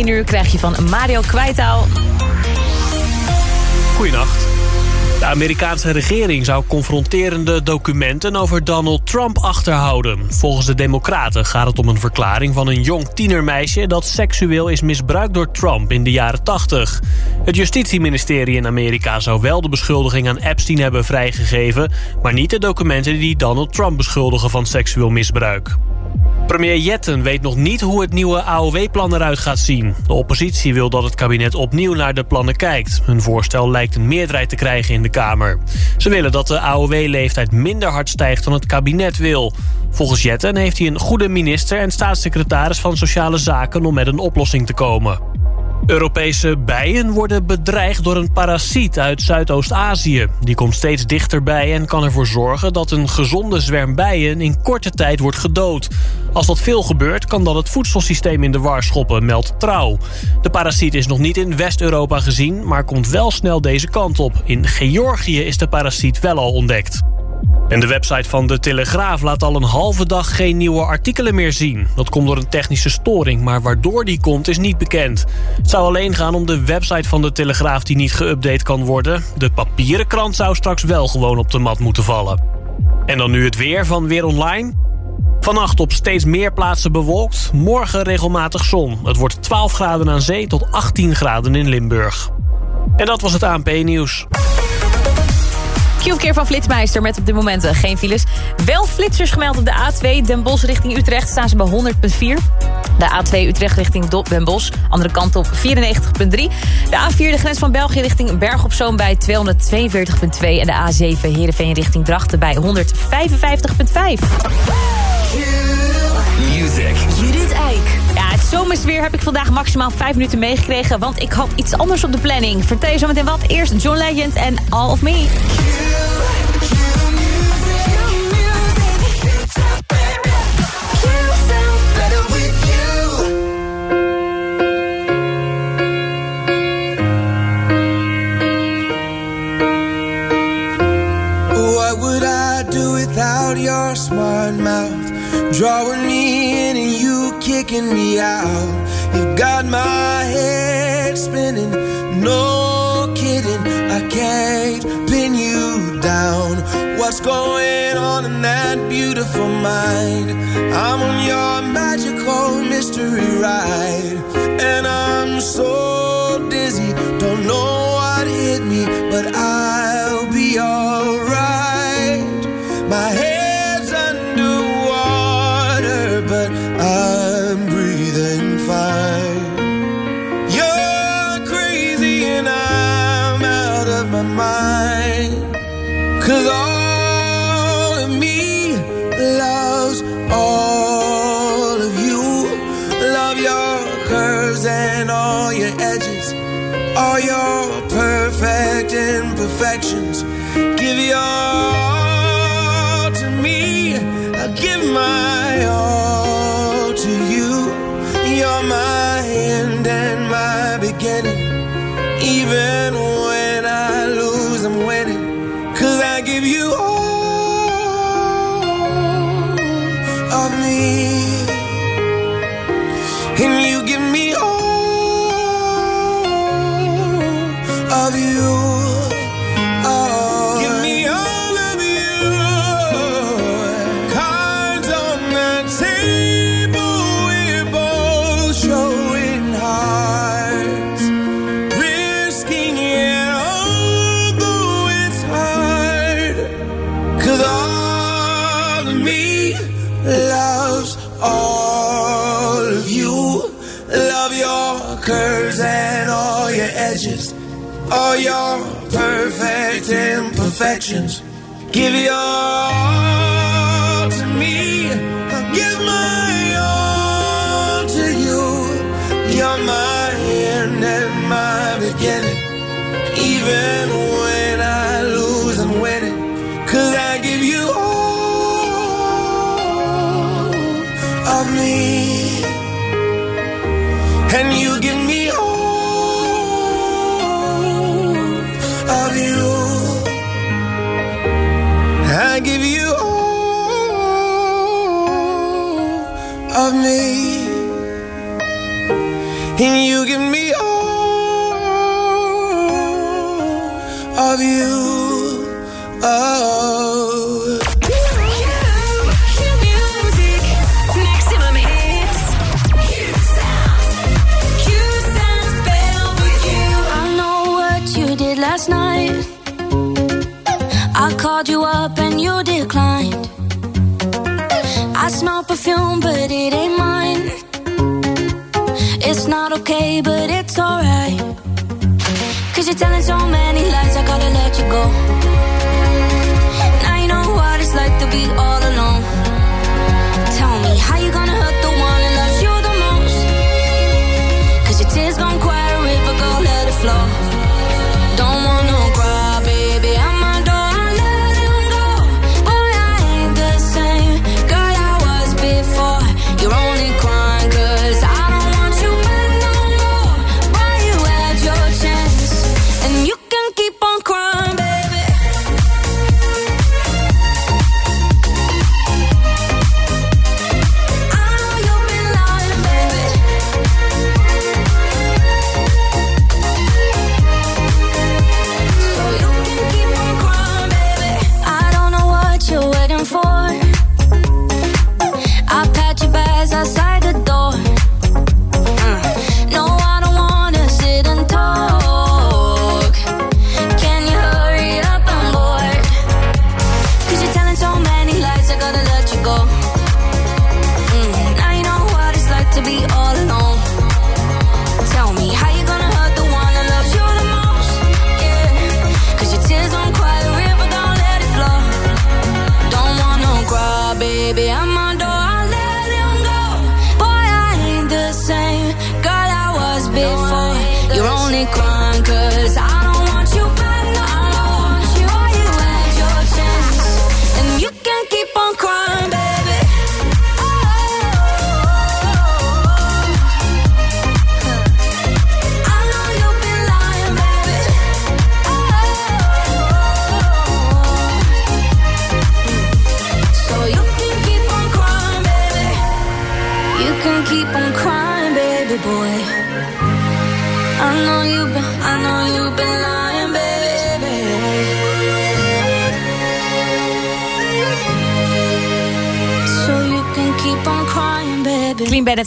1 uur krijg je van Mario Kwijtaal. Goedenacht. De Amerikaanse regering zou confronterende documenten over Donald Trump achterhouden. Volgens de Democraten gaat het om een verklaring van een jong tienermeisje... dat seksueel is misbruikt door Trump in de jaren 80. Het justitieministerie in Amerika zou wel de beschuldiging aan Epstein hebben vrijgegeven... maar niet de documenten die Donald Trump beschuldigen van seksueel misbruik. Premier Jetten weet nog niet hoe het nieuwe AOW-plan eruit gaat zien. De oppositie wil dat het kabinet opnieuw naar de plannen kijkt. Hun voorstel lijkt een meerderheid te krijgen in de Kamer. Ze willen dat de AOW-leeftijd minder hard stijgt dan het kabinet wil. Volgens Jetten heeft hij een goede minister en staatssecretaris van Sociale Zaken... om met een oplossing te komen. Europese bijen worden bedreigd door een parasiet uit Zuidoost-Azië. Die komt steeds dichterbij en kan ervoor zorgen dat een gezonde zwerm bijen in korte tijd wordt gedood. Als dat veel gebeurt, kan dat het voedselsysteem in de war schoppen, Trouw. De parasiet is nog niet in West-Europa gezien, maar komt wel snel deze kant op. In Georgië is de parasiet wel al ontdekt. En de website van De Telegraaf laat al een halve dag geen nieuwe artikelen meer zien. Dat komt door een technische storing, maar waardoor die komt is niet bekend. Het zou alleen gaan om de website van De Telegraaf die niet geüpdate kan worden. De papieren krant zou straks wel gewoon op de mat moeten vallen. En dan nu het weer van Weer Online. Vannacht op steeds meer plaatsen bewolkt. Morgen regelmatig zon. Het wordt 12 graden aan zee tot 18 graden in Limburg. En dat was het ANP-nieuws. Q-verkeer van Flitsmeister met op dit moment eh, geen files. Wel flitsers gemeld op de A2 Den Bosch richting Utrecht staan ze bij 100.4. De A2 Utrecht richting Den Bosch, andere kant op 94.3. De A4 de grens van België richting Berg op bij 242.2. En de A7 Heerenveen richting Drachten bij 155.5. Music. Zomersweer heb ik vandaag maximaal 5 minuten meegekregen... want ik had iets anders op de planning. Vertel je zo meteen wat. Eerst John Legend en All of Me. What would beautiful mind? I'm on your magical mystery ride, all your perfect imperfections. Give your all me. Perfume, but it ain't mine. It's not okay, but it's alright. Cause you're telling so many lies, I gotta let you go. Now you know what it's like to be all alone. Tell me, how you gonna hurt the one that loves you the most? Cause your tears gon' quiet a river, go let it flow.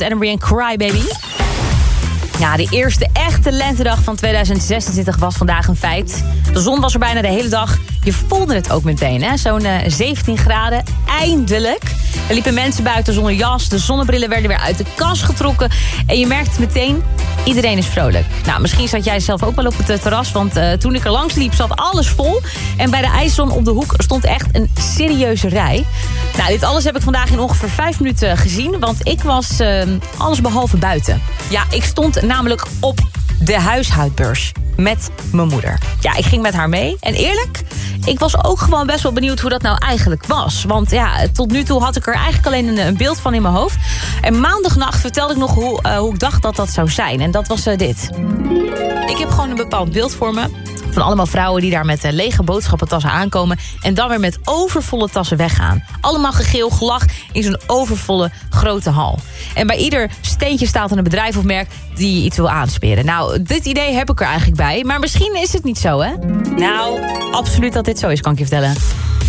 Marie en Cry Baby. Ja, de eerste echte lentedag van 2026 was vandaag een feit. De zon was er bijna de hele dag. Je voelde het ook meteen, hè? Zo'n eh, 17 graden. Eindelijk. Er liepen mensen buiten zonder jas. De zonnebrillen werden weer uit de kast getrokken. En je merkt meteen, iedereen is vrolijk. Nou, misschien zat jij zelf ook wel op het eh, terras. Want eh, toen ik er langs liep, zat alles vol. En bij de ijszon op de hoek stond echt een serieuze rij. Nou, dit alles heb ik vandaag in ongeveer vijf minuten gezien. Want ik was eh, alles behalve buiten. Ja, ik stond namelijk op de huishoudbeurs met mijn moeder. Ja, ik ging met haar mee. En eerlijk, ik was ook gewoon best wel benieuwd hoe dat nou eigenlijk was. Want ja, tot nu toe had ik er eigenlijk alleen een, beeld van in mijn hoofd. En maandagnacht vertelde ik nog hoe, eh, hoe ik dacht dat dat zou zijn. En dat was eh, dit. Ik heb gewoon een bepaald beeld voor me. Van allemaal vrouwen die daar met eh, lege boodschappentassen aankomen... en dan weer met overvolle tassen weggaan. Allemaal gegeel, gelach in zo'n overvolle grote hal. En bij ieder steentje staat een bedrijf of merk die iets wil aansperen. Nou, dit idee heb ik er eigenlijk bij. Maar misschien is het niet zo, hè? Nou, absoluut dat dit zo is, kan ik je vertellen.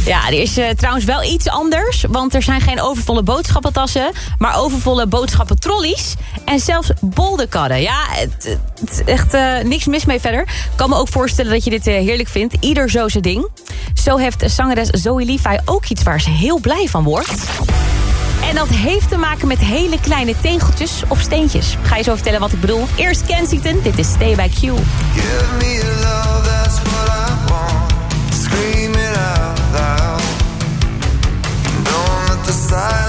Ja, er is eh, trouwens wel iets anders. Want er zijn geen overvolle boodschappentassen... maar overvolle boodschappentrollies. En zelfs bolderkarren. Ja, het, het echt eh, niks mis mee verder. Ik kan me ook voorstellen dat je dit eh, heerlijk vindt. Ieder zo ding. Zo heeft zangeres Zoe Levi ook iets waar ze heel blij van wordt. En dat heeft te maken met hele kleine tegeltjes of steentjes. Ga je zo vertellen wat ik bedoel. Eerst Kensington, dit is Stay By Q. Give me love, that's what I want. Scream it out loud. Don't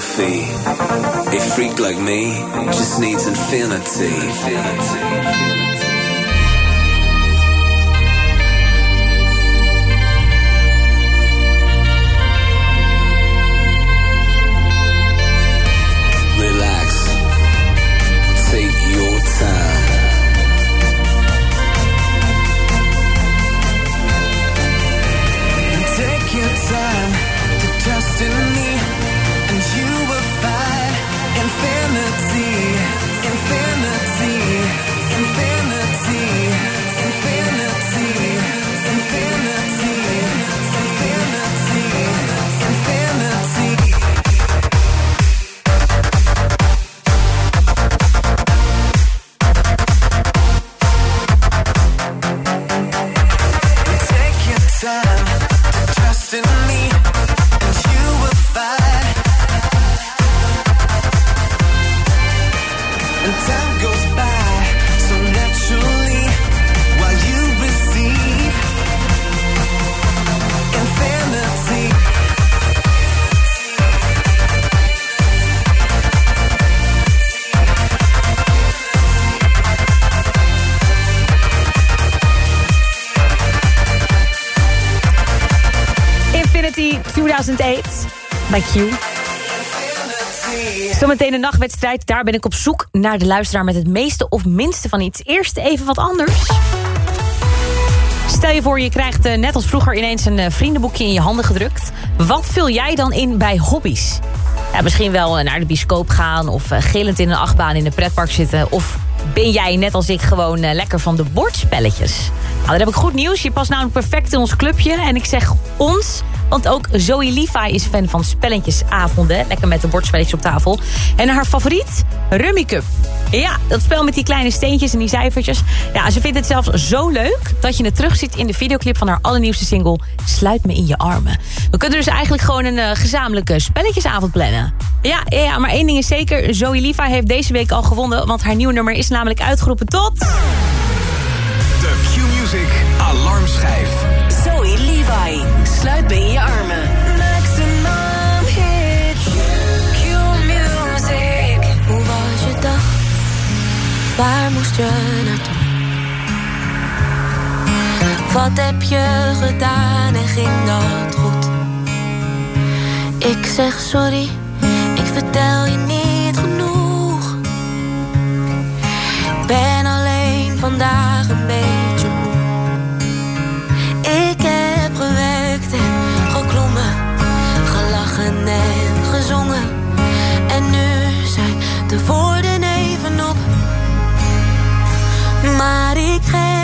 philosophy. A freak like me just needs infinity. Relax. 2008 bij Q. Zometeen een nachtwedstrijd. Daar ben ik op zoek naar de luisteraar met het meeste of minste van iets. Eerst even wat anders. Stel je voor, je krijgt eh, net als vroeger ineens een eh, vriendenboekje in je handen gedrukt. Wat vul jij dan in bij hobby's? Ja, misschien wel eh, naar de bioscoop gaan of gillend in een achtbaan in een pretpark zitten. Of ben jij net als ik gewoon lekker van de bordspelletjes? Nou, dan heb ik goed nieuws. Je past namelijk perfect in ons clubje. En ik zeg ons, want ook Zoe Levi is fan van spelletjesavonden. Lekker met de bordspelletjes op tafel. En haar favoriet? Rummy Cup. Ja, dat spel met die kleine steentjes en die cijfertjes. Ja, ze vindt het zelfs zo leuk dat je het terugziet in de videoclip van haar allernieuwste single Sluit me in je armen. We kunnen dus eigenlijk gewoon een eh, gezamenlijke spelletjesavond plannen. Ja, ja, maar één ding is zeker. Zoe Levi heeft deze week al gewonnen, want haar nieuwe nummer is namelijk uitgeroepen tot... Q-Music Alarmschijf. Zoe Levi, sluit me in je armen. Maximum hits. Q-music. Hoe was je dag? Waar moest je naartoe? Wat heb je gedaan en ging dat goed? Ik zeg sorry, ik vertel je niet genoeg. Ben alleen de woorden even op. Maar ik geef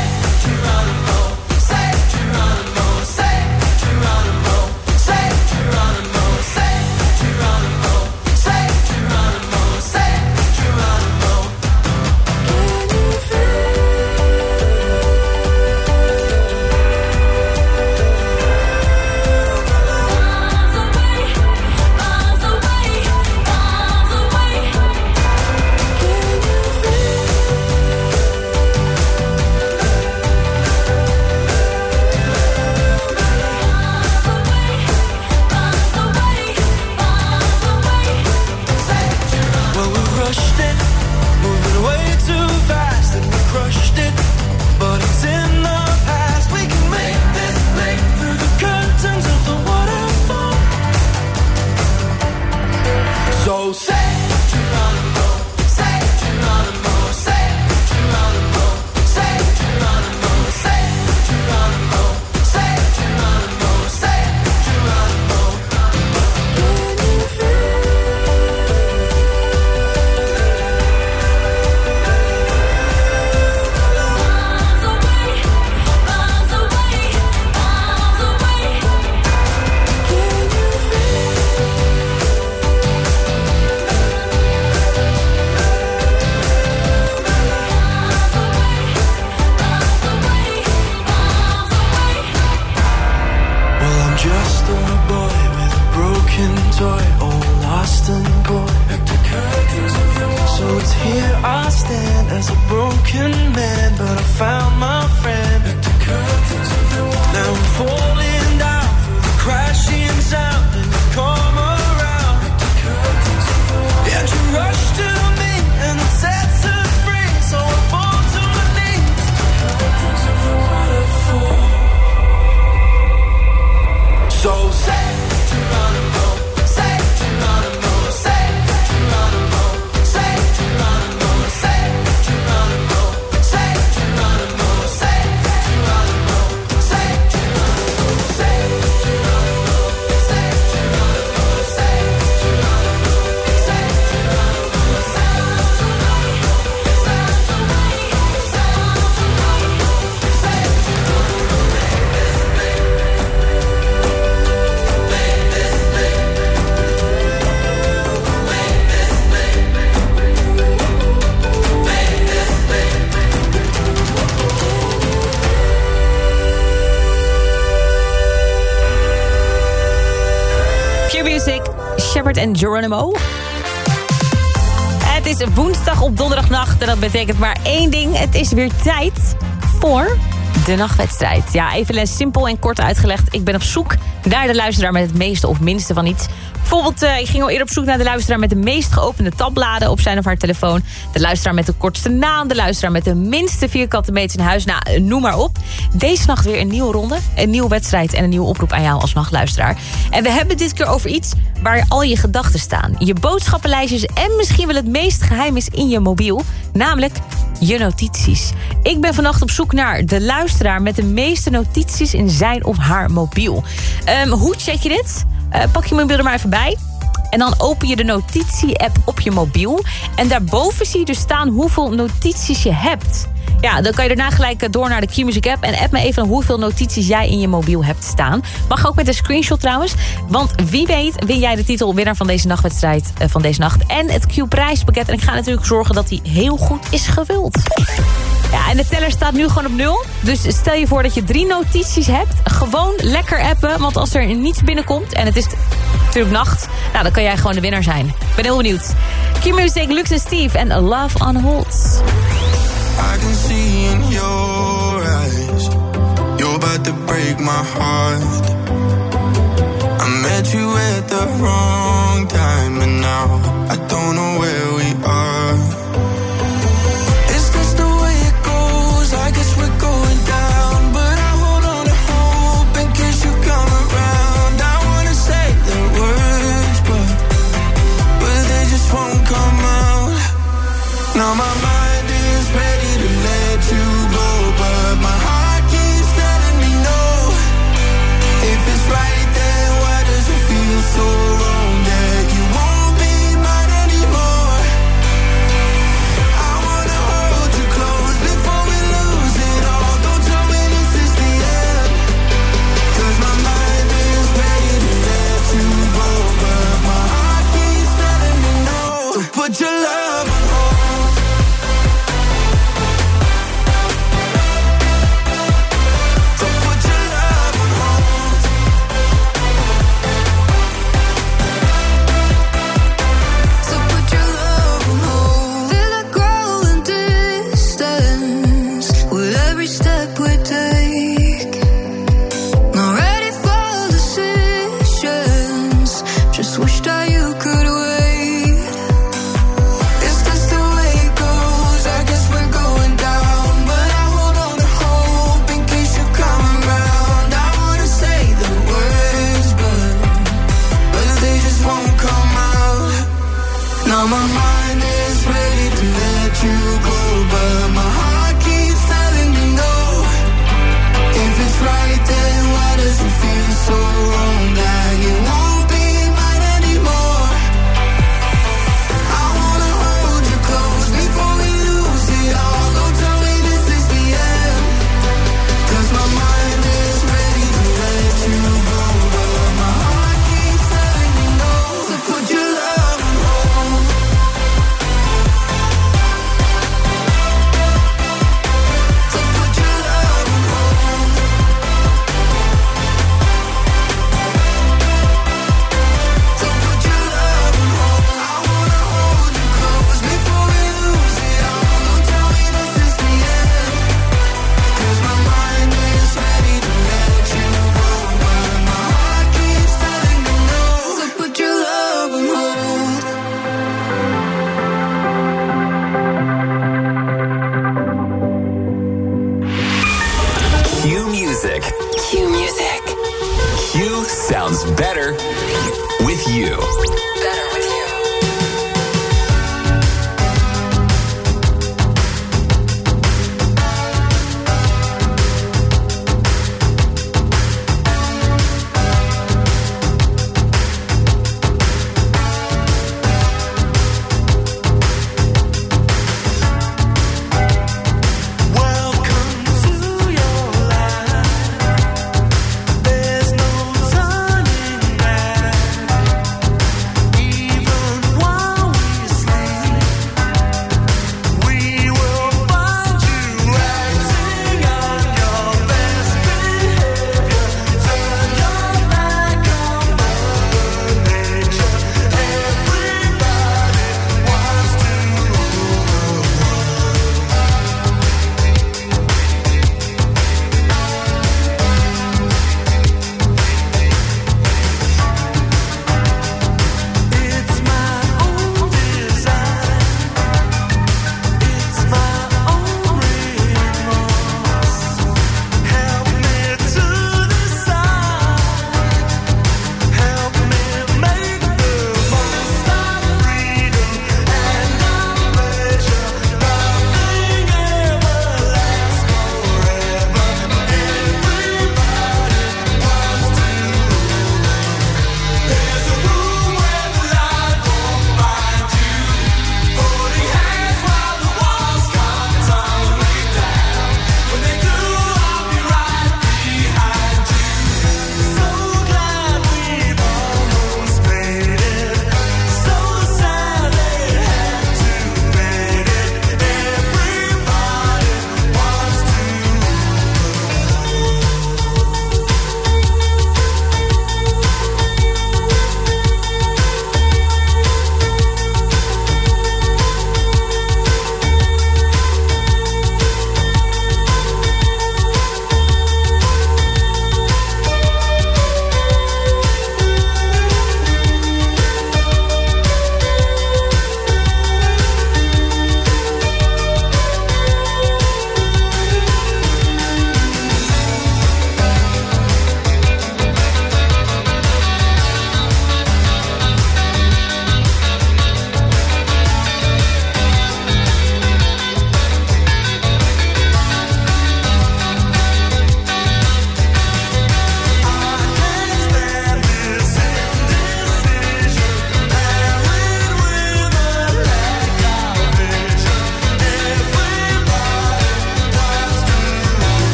betekent maar één ding. Het is weer tijd voor de nachtwedstrijd. Ja, even simpel en kort uitgelegd. Ik ben op zoek naar de luisteraar met het meeste of minste van iets. Bijvoorbeeld, eh, ik ging al eerder op zoek naar de luisteraar met de meest geopende tabbladen op zijn of haar telefoon. De luisteraar met de kortste naam. De luisteraar met de minste vierkante meters in huis. Nou, eh, noem maar op. Deze nacht weer een nieuwe ronde, een nieuwe wedstrijd en een nieuwe oproep aan jou als nachtluisteraar. En we hebben dit keer over iets waar al je gedachten staan. Je boodschappenlijstjes en misschien wel het meest geheim is in je mobiel. Namelijk je notities. Ik ben vannacht op zoek naar de luisteraar met de meeste notities in zijn of haar mobiel. Ehm, hoe check je dit? Eh, pak je mobiel er maar even bij. En dan open je de notitie-app op je mobiel. En daarboven zie je dus staan hoeveel notities je hebt. Ja, dan kan je daarna gelijk eh, door naar de Q-Music app... en app me even hoeveel notities jij in je mobiel hebt staan. Mag ook met een screenshot trouwens. Want wie weet win jij de titel winnaar van deze nachtwedstrijd eh, van deze nacht... en het Q-prijspakket. En ik ga natuurlijk zorgen dat die heel goed is gevuld. Ja, en de teller staat nu gewoon op nul. Dus stel je voor dat je drie notities hebt. Gewoon lekker appen, want als er niets binnenkomt... en het is natuurlijk nacht, nou, dan kan jij gewoon de winnaar zijn. Ik ben heel benieuwd. Q-Music, Lux en Steve en Love on Hold. I can see in your eyes You're about to break my heart I met you at the wrong time And now I don't know where we are Now my mind is ready to let you go, but my heart keeps telling me no. If it's right, then why does it feel so wrong that you won't be mine anymore? I wanna hold you close before we lose it all. Don't tell me this is the end. My mind is ready to let you go, but my heart keeps telling me no. To put your love sounds better with you. Better.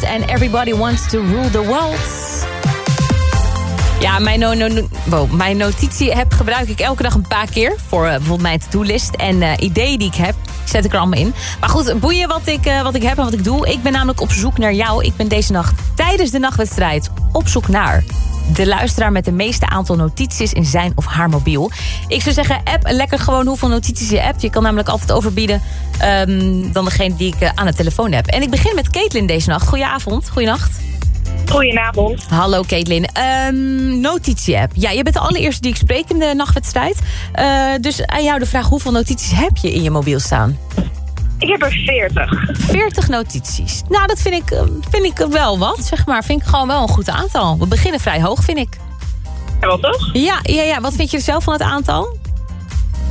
En Everybody Wants to Rule the World. Ja, mijn, no no mijn notitie-app gebruik ik elke dag een paar keer... voor uh, bijvoorbeeld mijn to-do-list en uh, ideeën die ik heb zet ik er allemaal in. Maar goed, boeien wat ik, uh, wat ik heb en wat ik doe. Ik ben namelijk op zoek naar jou. Ik ben deze nacht tijdens de nachtwedstrijd op zoek naar de luisteraar met de meeste aantal notities in zijn of haar mobiel. Ik zou zeggen, app lekker gewoon hoeveel notities je hebt. Je kan namelijk altijd overbieden um, dan degene die ik uh, aan de telefoon heb. En ik begin met Caitlin deze nacht. Goedenavond, goeienacht. Goedenavond. Hallo Caitlin. Um, notitie-app. Ja, je bent de allereerste die ik spreek in de nachtwedstrijd. Uh, dus aan jou de vraag, hoeveel notities heb je in je mobiel staan? Ik heb er 40. 40 notities. Nou, dat vind ik, vind ik wel wat, zeg maar. Vind ik gewoon wel een goed aantal. We beginnen vrij hoog, vind ik. Ja, wel toch? Ja, ja, ja. Wat vind je er zelf van het aantal?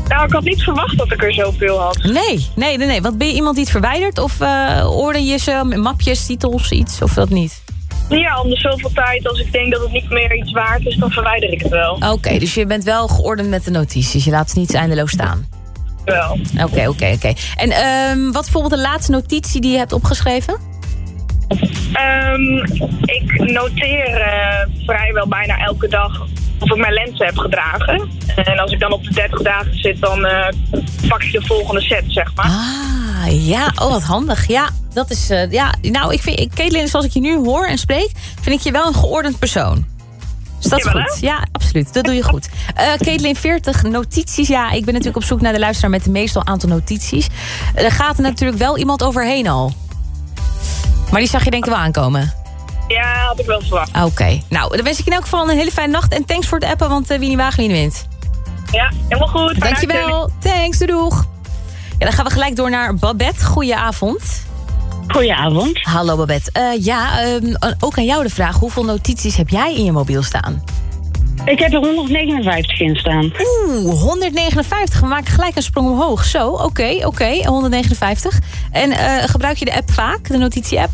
Nou, ik had niet verwacht dat ik er zoveel had. Nee, nee, nee. nee. Want ben je iemand die het verwijdert? Of uh, orde je ze, mapjes, titels, iets? Of dat niet? Ja, om de zoveel tijd, als ik denk dat het niet meer iets waard is, dan verwijder ik het wel. Oké, okay, dus je bent wel geordend met de notities. Je laat ze niet eindeloos staan. Wel. Oké, oké, oké. En um, wat is bijvoorbeeld de laatste notitie die je hebt opgeschreven? Um, ik noteer uh, vrijwel bijna elke dag of ik mijn lenzen heb gedragen. En als ik dan op de 30 dagen zit, dan uh, pak ik de volgende set, zeg maar. Ah, ja. Oh, wat handig. Ja, dat is... Uh, ja, nou, ik vind... Caitlin, zoals ik je nu hoor en spreek... vind ik je wel een geordend persoon. Dus dat is Jawel, goed. Ja, absoluut. Dat doe je goed. Uh, Caitlin, 40 notities. Ja, ik ben natuurlijk op zoek naar de luisteraar met de meeste aantal notities. Er gaat er natuurlijk wel iemand overheen al. Maar die zag je denk ik wel aankomen. Ja, had ik wel verwacht. Oké. Okay. Nou, dan wens ik in elk geval een hele fijne nacht. En thanks voor het appen, want uh, wie niet waagt, wie niet wint. Ja, helemaal goed. Dankjewel. Thanks, doeg. Ja, dan gaan we gelijk door naar Babette. Goedenavond. Goedenavond. Hallo Babette. Uh, ja, um, ook aan jou de vraag. Hoeveel notities heb jij in je mobiel staan? Ik heb er 159 in staan. Oeh, 159. We maken gelijk een sprong omhoog. Zo, oké, okay, oké. Okay, 159. En uh, gebruik je de app vaak, de notitie-app?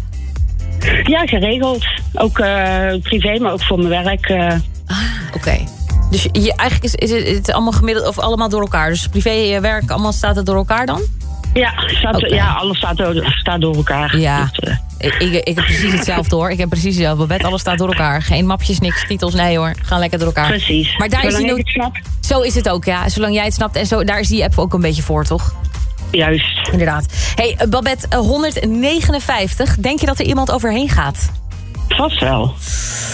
Ja, geregeld. Ook uh, privé, maar ook voor mijn werk. Ah, oké. Okay. Dus je, eigenlijk is, is het allemaal gemiddeld of allemaal door elkaar. Dus privé en werk, allemaal staat het door elkaar dan? Ja, staat, okay. ja alles staat door, staat door elkaar. Ja. Dus, uh. ik, ik, ik, heb precies hetzelfde hoor. Ik heb precies hetzelfde. Bed, alles staat door elkaar. Geen mapjes, niks, titels, nee hoor. Gaan lekker door elkaar. Precies. Maar daar Zolang is die ik het snap. Zo is het ook, ja. Zolang jij het snapt. En zo, daar is die app ook een beetje voor, toch? Juist. Inderdaad. hey, Babette, 159. Denk je dat er iemand overheen gaat? Vast wel.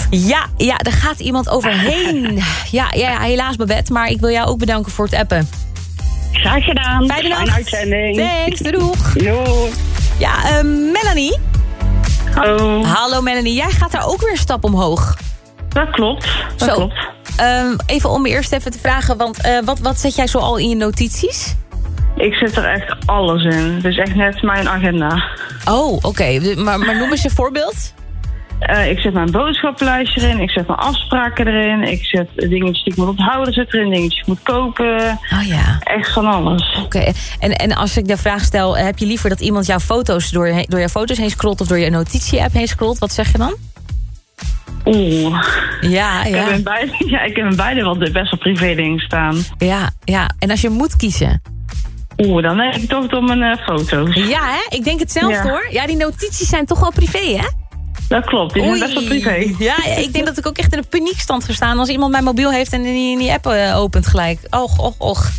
Ja, ja, er gaat iemand overheen. ja, ja, helaas Babette. Maar ik wil jou ook bedanken voor het appen. Graag gedaan. Fijne nacht. Fijne uitzending. Thanks, doeg. Jo. Ja, uh, Melanie. Hallo. Hallo Melanie. Jij gaat daar ook weer een stap omhoog. Dat klopt. Dat Zo. klopt. Um, even om eerst even te vragen, want uh, wat, wat zet jij zo al in je notities? Ik zet er echt alles in. Het is echt net mijn agenda. Oh, oké. Okay. Maar, maar noem eens een voorbeeld. Uh, ik zet mijn boodschappenlijstje erin. Ik zet mijn afspraken erin. Ik zet dingetjes die ik moet onthouden zet erin. Dingetjes die ik moet kopen. Oh ja. Echt van alles. Oké. Okay. En, en als ik de vraag stel... heb je liever dat iemand jouw foto's door, door jouw foto's heen scrolt... of door je notitie-app heen scrolt? Wat zeg je dan? Oeh. Ja, ja. Ik heb in beide, ja, ik heb in beide wel best wel privé dingen staan. Ja, ja. En als je moet kiezen... Oeh, dan denk ik toch door mijn uh, foto's. Ja, hè? Ik denk hetzelfde ja. hoor. Ja, die notities zijn toch wel privé, hè? Dat klopt, die zijn best wel privé. Ja, ik denk dat ik ook echt in een paniekstand ga staan... als iemand mijn mobiel heeft en die, die app uh, opent gelijk. Och, och, och.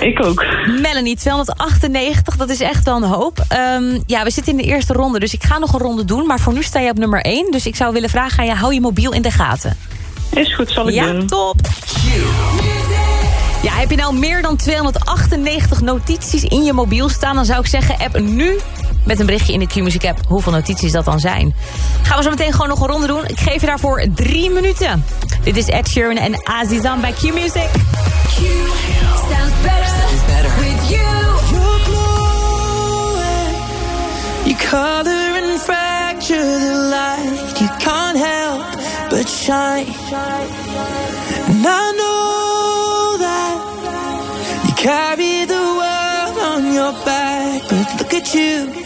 Ik ook. Melanie, 298, dat is echt wel een hoop. Um, ja, we zitten in de eerste ronde, dus ik ga nog een ronde doen. Maar voor nu sta je op nummer 1. Dus ik zou willen vragen aan je, hou je mobiel in de gaten. Is goed, zal ik ja, doen. Ja, top. Ja, heb je nou meer dan 298 notities in je mobiel staan... dan zou ik zeggen, app nu met een berichtje in de Q-Music app hoeveel notities dat dan zijn. Gaan we zo meteen gewoon nog een ronde doen. Ik geef je daarvoor drie minuten. Dit is Ed Sheeran en Azizan bij Q-Music. Q sounds better, sounds better. with you. You're glowing. You color and fracture the light. You can't help but shine. And I know that you carry the world on your back. But look at you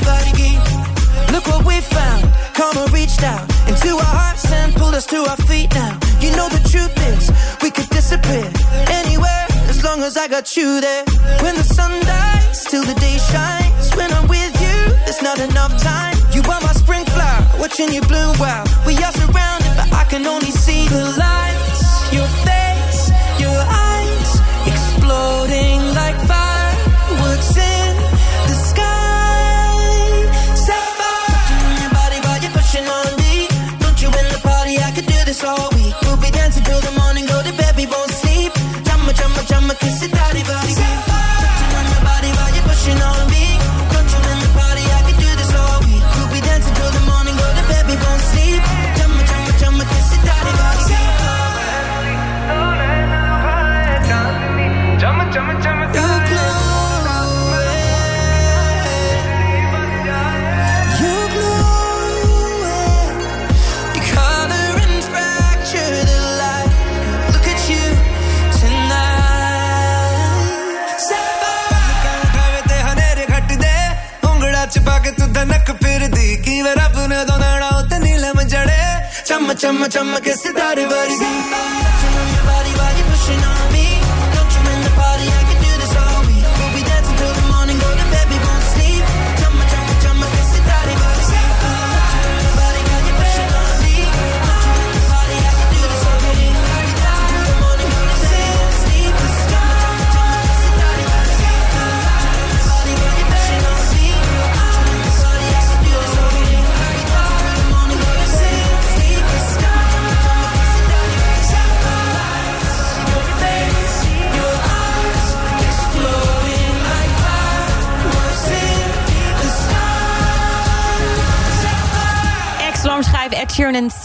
body, body geek. Look what we found. Karma reached out into our hearts and pulled us to our feet now. You know the truth is, we could disappear anywhere as long as I got you there. When the sun dies, till the day shines. When I'm with you, there's not enough time. You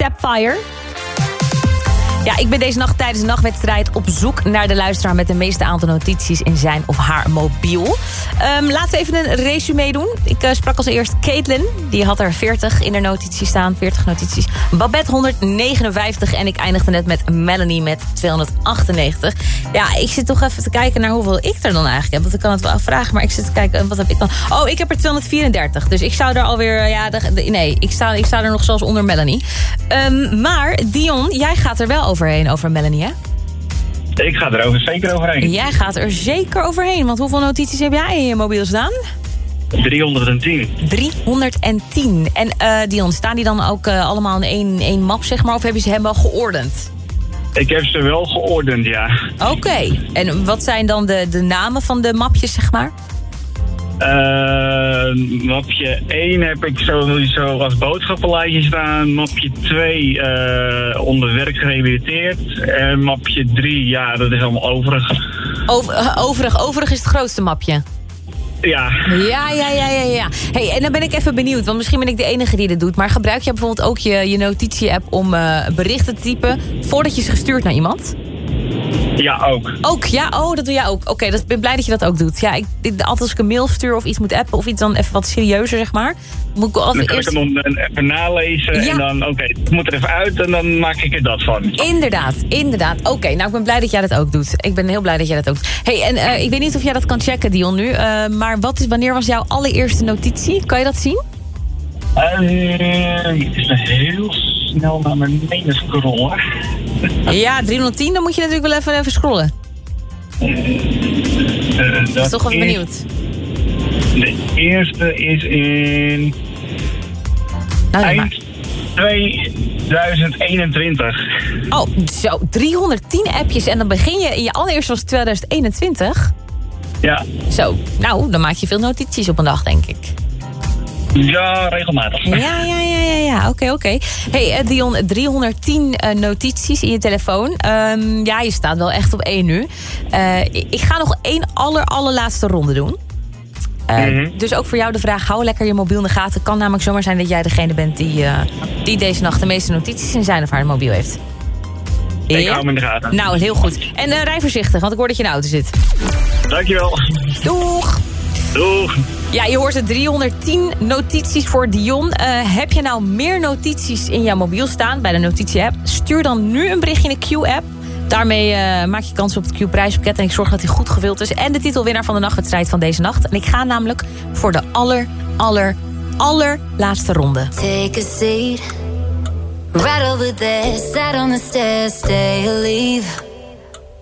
Sheeran en Sapphire. Ja, ik ben deze nacht tijdens de nachtwedstrijd op zoek naar de luisteraar... met de meeste aantal notities in zijn of haar mobiel. Ehm, laten we even een resume doen. Ik eh, sprak als eerst Caitlin. Die had er 40 in haar notities staan. 40 notities. Babette 159. En ik eindigde net met Melanie met 298. Ja, ik zit toch even te kijken naar hoeveel ik er dan eigenlijk heb. Want ik kan het wel vragen, maar ik zit te kijken... Wat heb ik dan? Oh, ik heb er 234. Dus ik zou er alweer... Ja, de- de- nee, ik sta, ik sta er nog zelfs onder Melanie. Ehm, maar Dion, jij gaat er wel overheen over Melanie, hè? Ik ga er over, zeker overheen. Jij gaat er zeker overheen. Want hoeveel notities heb jij in je mobiel staan? 310. 310. En eh, Dion, staan die dan ook eh, allemaal in één, één map, zeg maar? Of heb je ze helemaal geordend? Ik heb ze wel geordend, ja. Oké. En wat zijn dan de, de namen van de mapjes, zeg maar? Eh, mapje 1 heb ik sowieso als boodschappenlijstje staan. Mapje 2 eh, onder werk gerehabiliteerd. En mapje 3, ja, dat is allemaal overig. Over, eh, overig, overig is het grootste mapje. Ja, Ja, ja, ja, ja, ja. Hey, en dan ben ik even benieuwd, want misschien ben ik de enige die dit doet. Maar gebruik jij bijvoorbeeld ook je, je notitie-app om eh, berichten te typen... voordat je ze gestuurd naar iemand? Ja ook. Ook, ja, oh, dat doe jij ook. Oké, dat ik ben blij dat je dat ook doet. Ja, ik, altijd als ik een mail stuur of iets moet appen... of iets dan even wat serieuzer, zeg maar... moet ik Dan kan eerst... ik hem dan even nalezen Ja. en dan, oké, het moet er even uit en dan maak ik er dat van. Inderdaad, inderdaad. Oké, nou ik ben blij dat jij dat ook doet. Ik ben heel blij dat jij dat ook doet. hey, en eh, ik weet niet of jij dat kan checken, Dion, nu. eh, maar wat is, wanneer was jouw allereerste notitie? Kan je dat zien? Eh, het is een heel snel naar beneden scrollen. Ja, 310, dan moet je natuurlijk wel even, even scrollen. Ben toch wel benieuwd. De eerste is in Nou, eind 2021. Oh, zo, 310 appjes en dan begin je... Je allereerste was 2021. Ja, Zo, nou, dan maak je veel notities op een dag, denk ik. Ja regelmatig. Ja, ja, ja, ja, ja. Oké, oké. Hey, eh, Dion, 310 eh, notities in je telefoon. Ehm, ja, je staat wel echt op één nu. Eh, ik ga nog één aller, allerlaatste ronde doen. Mhm. Dus ook voor jou de vraag, hou lekker je mobiel in de gaten. Het kan namelijk zomaar zijn dat jij degene bent die, die deze nacht de meeste notities in zijn of haar mobiel heeft. Ik hou hem in de gaten. Nou, heel goed. En rij voorzichtig, want ik hoor dat je in de auto zit. Dankjewel. Doeg! Doeg. Ja, je hoort het 310 notities voor Dion. Eh, heb je nou meer notities in jouw mobiel staan bij de notitie-app? Stuur dan nu een berichtje in de Q-app. Daarmee eh, maak je kans op het Q-prijspakket en ik zorg dat hij goed gewild is. En de titelwinnaar van de nachtwedstrijd van deze nacht. En ik ga namelijk voor de aller, aller, allerlaatste ronde. Take a seat, right over there, sat on the stairs, stay leave.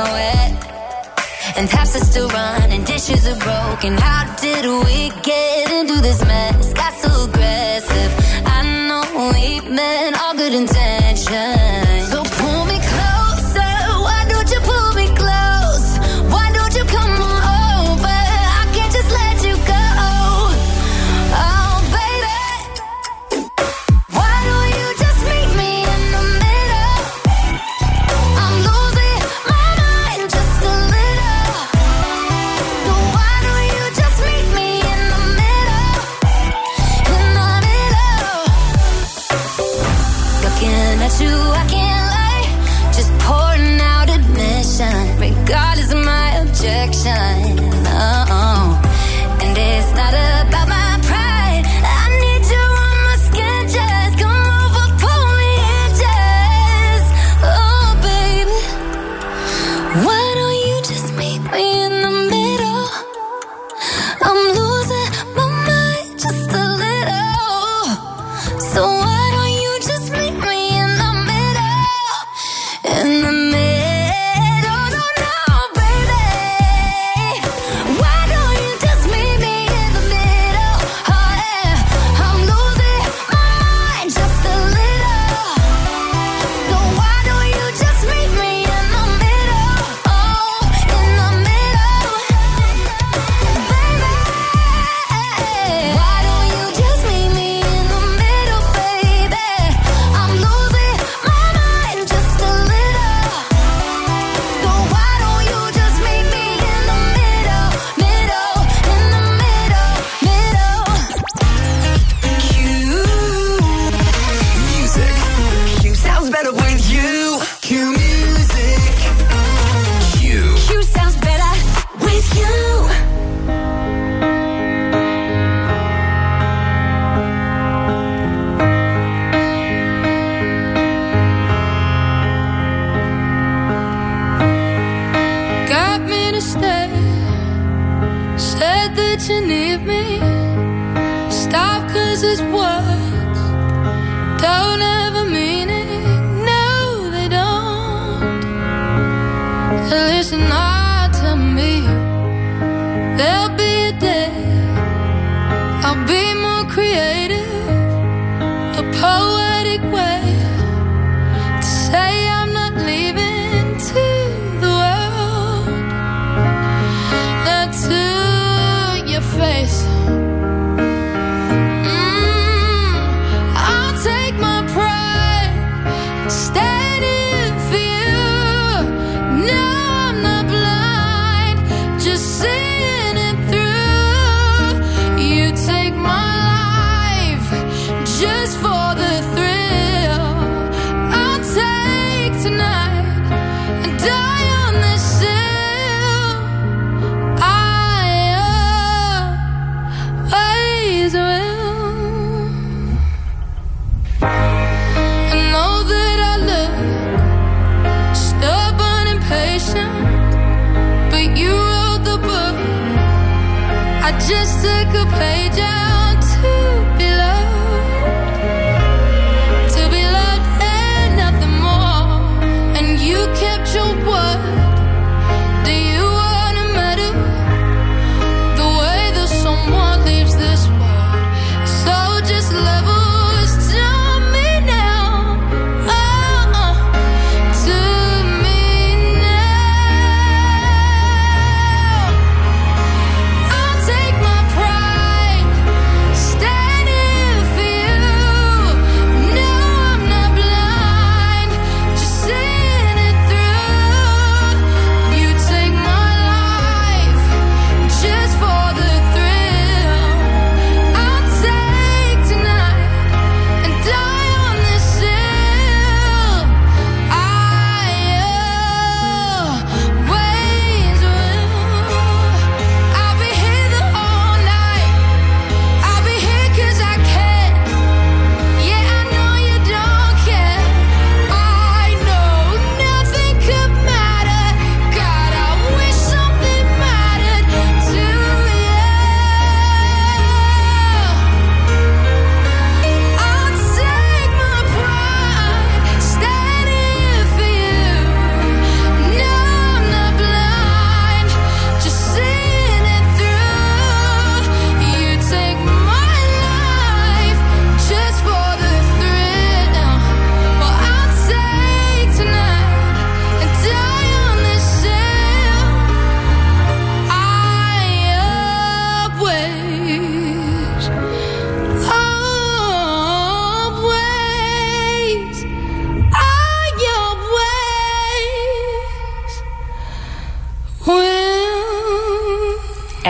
wet. And taps are still running, dishes are broken. How did we get into this mess? Got so took a page out.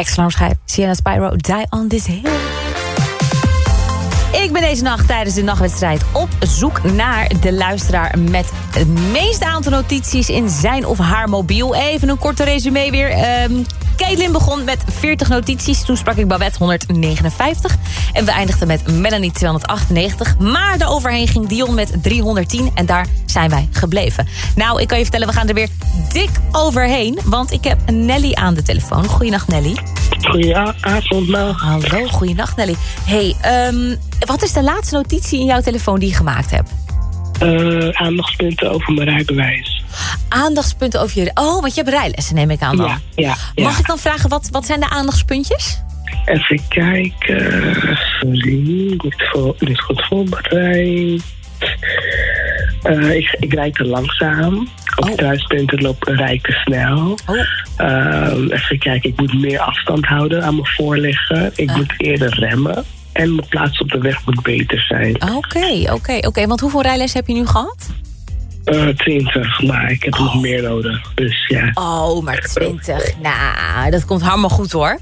Extra schijf. Sienna Spyro, Die on this hill. Ik ben deze nacht tijdens de nachtwedstrijd op zoek naar de luisteraar... met het meeste aantal notities in zijn of haar mobiel. Even een korte resume weer. Ehm Caitlin begon met 40 notities. Toen sprak ik Babette 159. En we eindigden met Melanie 298. Maar daaroverheen ging Dion met 310. En daar zijn wij gebleven. Nou, ik kan je vertellen, we gaan er weer dik overheen. Want ik heb Nelly aan de telefoon. Goedenacht, Nelly. Goedenavond, Mel. Hallo, goedenacht, Nelly. hey, um, wat is de laatste notitie in jouw telefoon die je gemaakt hebt? Uh, aandachtspunten over mijn rijbewijs. Aandachtspunten over je... Oh, want je hebt rijlessen, neem ik aan dan. Ja, ja, ja. Mag ik dan vragen, wat, wat zijn de aandachtspuntjes? Even kijken. Sorry, niet, voor, niet goed voorbereid. Uh, ik, ik rijd te langzaam. Op oh. kruispunten loop rijd ik te snel. Oh. Uh, even kijken, ik moet meer afstand houden aan mijn voorliggen. Ik uh. moet eerder remmen. En mijn plaats op de weg moet beter zijn. Oké, oké, oké. Want hoeveel rijles heb je nu gehad? Uh, 20, maar ik heb oh. nog meer nodig. Dus ja. Oh, maar 20. Nou, dat komt helemaal goed hoor.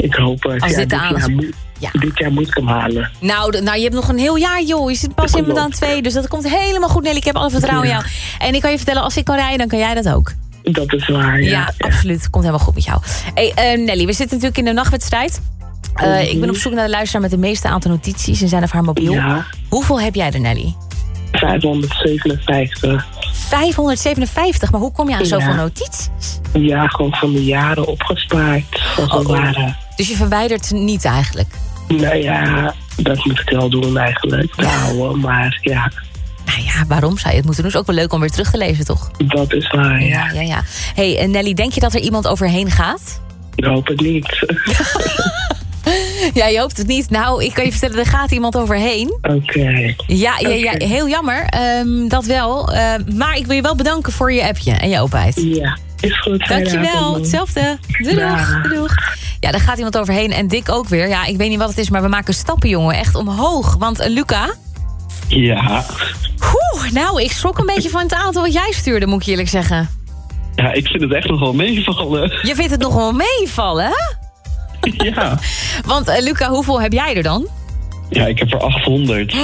Ik hoop. Als ja, dit, dit, aan... jaar moet, ja. dit jaar moet ik hem halen. Nou, nou, je hebt nog een heel jaar, joh. Je zit pas in aan twee, dus dat komt helemaal goed, Nelly. Ik heb alle vertrouwen in jou. En ik kan je vertellen, als ik kan rijden, dan kan jij dat ook. Dat is waar, ja. Ja, absoluut. Komt helemaal goed met jou. Hey, uh, Nelly, we zitten natuurlijk in de nachtwedstrijd. Uh, ik ben op zoek naar de luisteraar met de meeste aantal notities in zijn of haar mobiel. Ja. Hoeveel heb jij er, Nelly? 557. 557? Maar hoe kom je aan Ja. zoveel notities? Ja, gewoon van de jaren opgespaard. Van Oh, oh. Dus je verwijdert niet eigenlijk? Nou ja, dat moet ik wel doen eigenlijk. Houden, maar ja, Nou ja, waarom zou je het moeten doen? is ook wel leuk om weer terug te lezen, toch? dat is waar, ja. Ja, ja, ja. hey, en Nelly, denk je dat er iemand overheen gaat? Ik hoop het niet. Ja, je hoopt het niet. Nou, ik kan je vertellen, er gaat iemand overheen. Oké. Ja, ja, ja heel jammer. Ehm, dat wel. Ehm, maar ik wil je wel bedanken voor je appje en je openheid. Ja, is goed. Dankjewel, hetzelfde. Doei, doeg, doei, doeg. Ja, daar gaat iemand overheen en Dick ook weer. Ja, ik weet niet wat het is, maar we maken stappen, jongen. Echt omhoog. Want eh, Luca... Ja. Oeh, nou, ik schrok een beetje van het aantal wat jij stuurde, moet ik eerlijk zeggen. ja, ik vind het echt nog wel meevallen. Je vindt het nog wel meevallen, hè? ja. Want eh, Luca, hoeveel heb jij er dan? ja, ik heb er 800.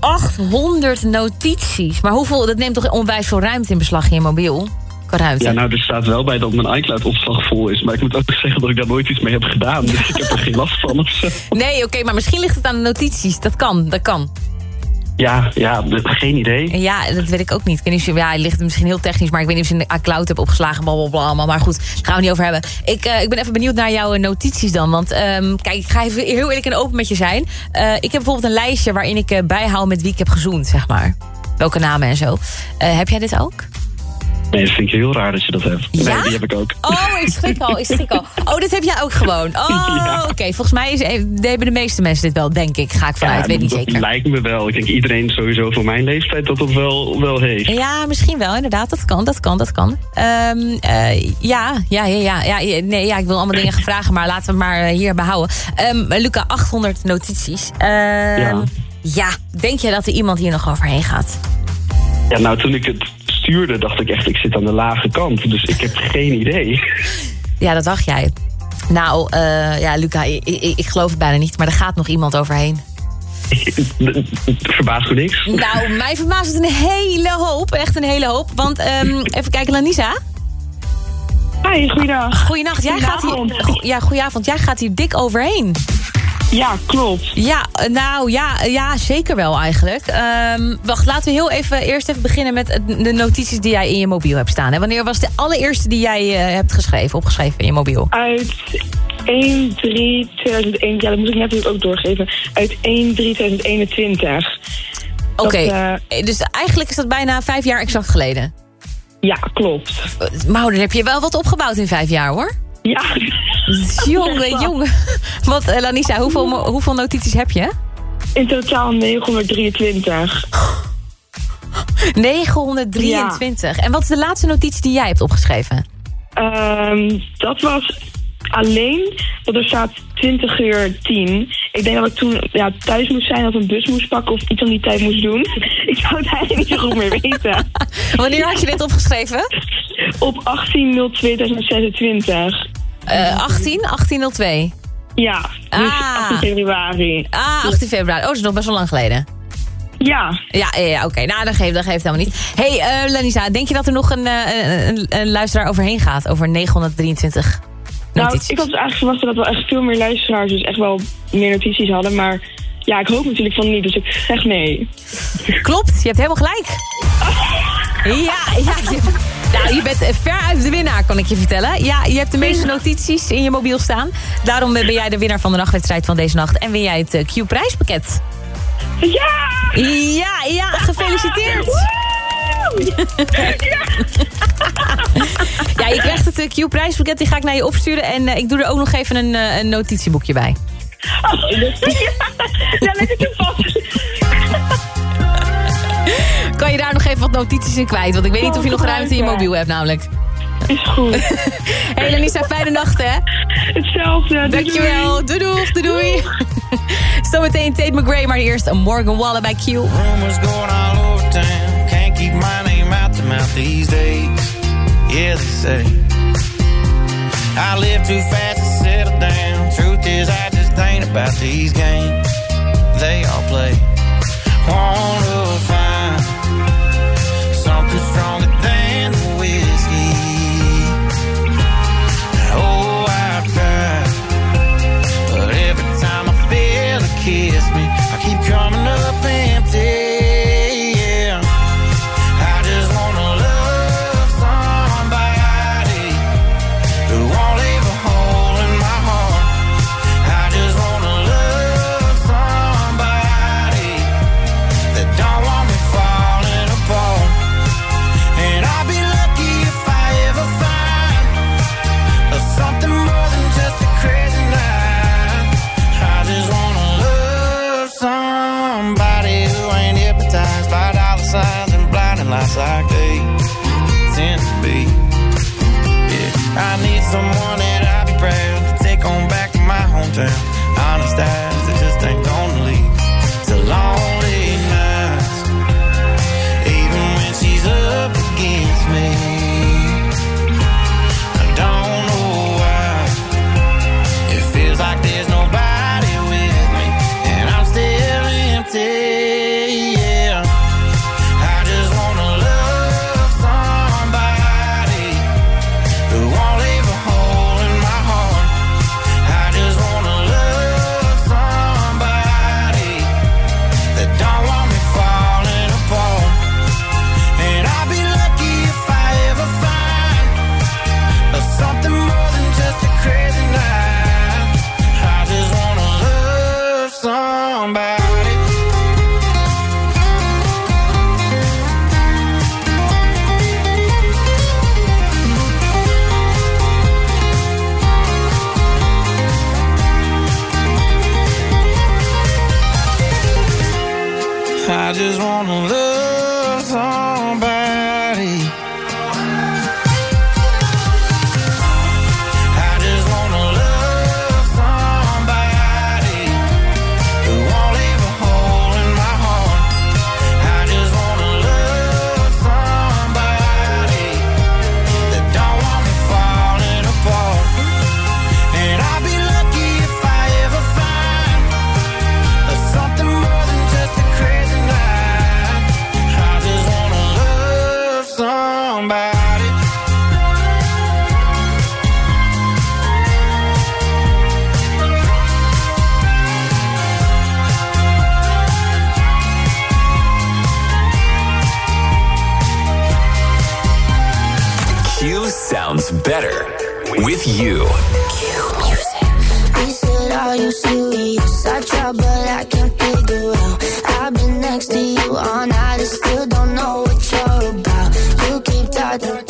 800 notities. Maar hoeveel, dat neemt toch onwijs veel ruimte in beslag in je mobiel? Ja, nou, er staat wel bij dat mijn iCloud-opslag vol is. Maar ik moet ook zeggen dat ik daar nooit iets mee heb gedaan. Dus ik heb er geen last van. Nee, oké, maar misschien ligt het aan de notities. Dat kan, dat kan. Ja, ja, geen idee. Ja, dat weet ik ook niet. Ik weet niet of je, ja, het ligt misschien heel technisch, maar ik weet niet of je een cloud hebt opgeslagen, blablabla, allemaal. Maar goed, daar gaan we niet over hebben. Ik, eh, ik ben even benieuwd naar jouw notities dan. Want ehm, kijk, ik ga even heel eerlijk en open met je zijn. Eh, ik heb bijvoorbeeld een lijstje waarin ik eh, bijhoud met wie ik heb gezoend, zeg maar. Welke namen en zo. Eh, heb jij dit ook? Nee, dat vind ik heel raar dat je dat hebt. Ja? Nee, die heb ik ook. Oh, ik schrik al, ik schrik al. Oh, dit heb jij ook gewoon. Oh, oké. Volgens mij is, eh, hebben de meeste mensen dit wel, denk ik. Ga ik vanuit, weet niet dat zeker. lijkt me wel. Ik denk iedereen sowieso van mijn leeftijd dat dat wel, wel heeft. Ja, misschien wel, inderdaad. Dat kan, dat kan, dat kan. Ehm, eh, ja, ja, ja, ja, ja. ja, Nee, ja, ik wil allemaal dingen gaan vragen, maar laten we maar eh, hier behouden. Ehm, Luca, 800 notities. Ehm, Ja. ja, denk je dat er iemand hier nog overheen gaat? Ja, nou, toen ik het stuurde, dacht ik echt, ik zit aan de lage kant. Dus ik heb geen idee. Ja, dat dacht jij. Nou, eh, ja, Luca, ik, ik, ik geloof het bijna niet, maar er gaat nog iemand overheen. Verbaast me niks. Nou, mij verbaast het een hele hoop. Echt een hele hoop. Want ehm, even kijken, Lanisa. Hi, goeiedag. Goeienacht. Jij gaat hier, go- ja, goedenavond. Jij gaat hier dik overheen. Ja, klopt. Ja, nou ja, ja zeker wel eigenlijk. Ehm, wacht, laten we heel even eerst even beginnen met de notities die jij in je mobiel hebt staan. Hè? Wanneer was de allereerste die jij eh, hebt geschreven, opgeschreven in je mobiel? Uit 1 3 2001, ja, dat moet ik net natuurlijk ook doorgeven. Uit 1 3 2021. Oké, eh, dus eigenlijk is dat bijna vijf jaar exact geleden. Ja, klopt. Maar dan heb je wel wat opgebouwd in vijf jaar hoor. Ja. Jongen, jongen. Want eh, Lanisa, hoeveel, hoeveel notities heb je? In totaal 923. 923. En wat is de laatste notitie die jij hebt opgeschreven? Ehm, dat was alleen, want er staat 20 uur 10. Ik denk dat ik toen ja, thuis moest zijn of een bus moest pakken of iets aan die tijd moest doen. ik zou het eigenlijk niet zo goed meer weten. Wanneer had je dit opgeschreven? Op 18.02.2026. Eh 18, 1802. Ja, dus Ah. 18 februari. Ah, 18 februari. Oh, dat is nog best wel lang geleden. Ja. Ja, ja, ja, oké. Nou, dat geeft, dat geeft helemaal niet. hey, eh Lanisa, denk je dat er nog een, eh, een, een luisteraar overheen gaat? Over 923 Nou, ik had dus eigenlijk verwacht dat we echt veel meer luisteraars dus echt wel meer notities hadden. Maar ja, ik hoop natuurlijk van niet, dus ik zeg nee. Klopt, je hebt helemaal gelijk. Ja, ja. Je, nou, je bent eh, ver uit de winnaar, kan ik je vertellen. Ja, je hebt de meeste notities in je mobiel staan. Daarom ben jij de winnaar van de nachtwedstrijd van deze nacht. En win jij het eh, Q-prijspakket. Ja! Ja, ja, gefeliciteerd. Ja, je krijgt het eh, Q-prijspakket, die ga ik naar je opsturen. En eh, ik doe er ook nog even een, eh, een notitieboekje bij. Ja, lekker toepassen. Kan je daar nog even wat notities in kwijt? Want ik weet niet of je nog ruimte in je mobiel hebt namelijk. Is goed. Hey Lanisa, fijne nacht hè. Hetzelfde. doei, Dankjewel. Doei doeg, doei doei. Zometeen Tate McRae, maar eerst een Morgan Wallen bij Q. Rumors going all over town. Can't keep my name out the mouth these days. Yeah, they say. I live too fast to settle down. Truth is, I just ain't about these games. They all play. Wanna my sounds better with you. Said, Are you serious? I but I can't figure out. I've been next to you all night still don't know what you're about. You keep talking